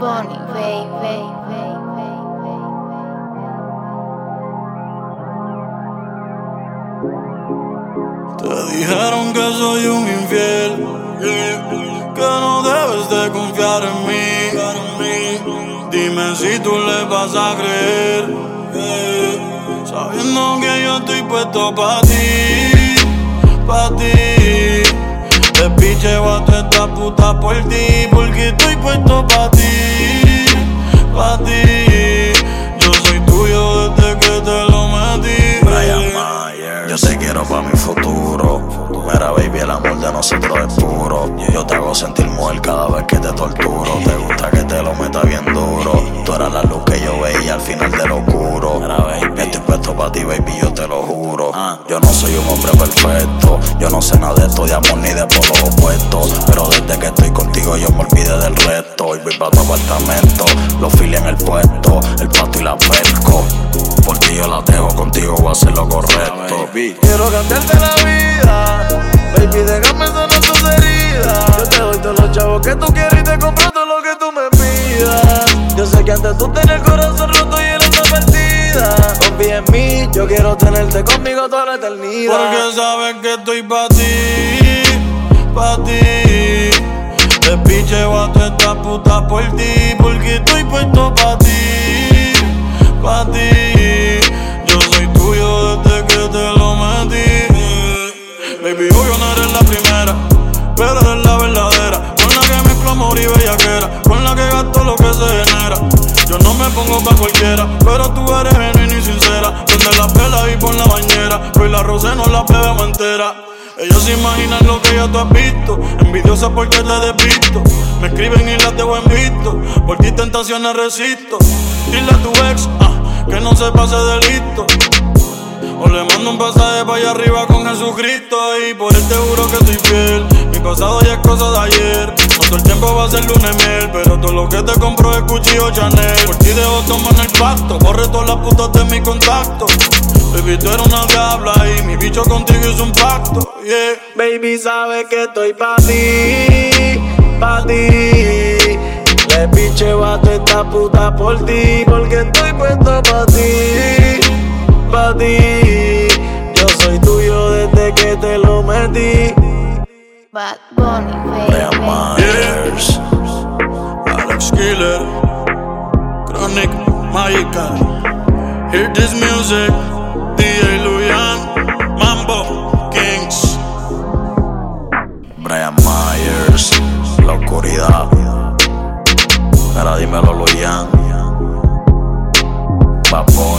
Bunny, baby. Te dijeron que soy un infiel, que no debes de confiar en mí. Dime si tú le vas a creer, sabiendo que yo estoy puesto pa' ti, pa' ti. Te picheo a toda esta puta por ti, porque estoy puesto pa' ti, Yo te quiero pa' mi futuro. Mira, baby, el amor de nosotros es puro. Yo te hago sentir mujer cada vez que te torturo. Te gusta que te lo meta bien duro. Tú eras la luz que yo veía al final de lo oscuro. Mira, baby, estoy puesto pa' ti, baby, yo te lo juro. Yo no soy un hombre perfecto. Yo no sé nada de esto de amor ni de polos opuestos. Pero desde que estoy contigo yo me olvidé del resto. Y voy pa' tu apartamento. Los fili en el puesto. El pato y la perco. Yo la dejo contigo, voy a hacer lo correcto. Quiero cambiarte la vida, baby, déjame sanar tus heridas. Yo te doy todos los chavos que tú quieres y te compro todo lo que tú me pidas. Yo sé que antes tú tenías el corazón roto y él está perdida. Confía en mí, yo quiero tenerte conmigo toda la eternidad. Porque sabes que estoy pa' ti, pa' ti. Te picheo a toda esta puta por ti, porque estoy puesto pa' ti, pa' ti. Yo soy tuyo desde que te lo metí. Baby, obvio no eres la primera, pero eres la verdadera. Con la que mezclo amor y bellaquera, con la que gasto lo que se genera. Yo no me pongo pa' cualquiera, pero tú eres genuina y sincera. Prende la pela y pon la bañera, hoy la rosé no la bebemos entera. Ellos se imaginan lo que ya tú has visto, envidiosa porque te despisto. Me escriben y las dejo en visto, por ti tentaciones resisto. Dile a tu ex, ah, que no se pase de listo. O le mando un pasaje para allá arriba con Jesucristo. Y por él te juro que estoy fiel. Mi pasado ya es cosa de ayer. Todo el tiempo va a ser lunes miel Pero todo lo que te compro es cuchillo Chanel. Por ti dejo tomar el pacto Borre todas las putas de mi contacto. Baby, tú eres una diabla y mi bicho contigo hizo un pacto. Yeah. Baby, sabes que estoy pa' ti Pa' ti. Le picheo a esta puta por ti Porque ti. Yo soy tuyo desde que te lo metí. Bad Bunny, Brian baby. Myers. Alex Killer, Chronic Magical. Hear this music, DJ Luyan, Mambo Kings. Brian Myers. La oscuridad. Mira, dímelo, Luyan. Vapor.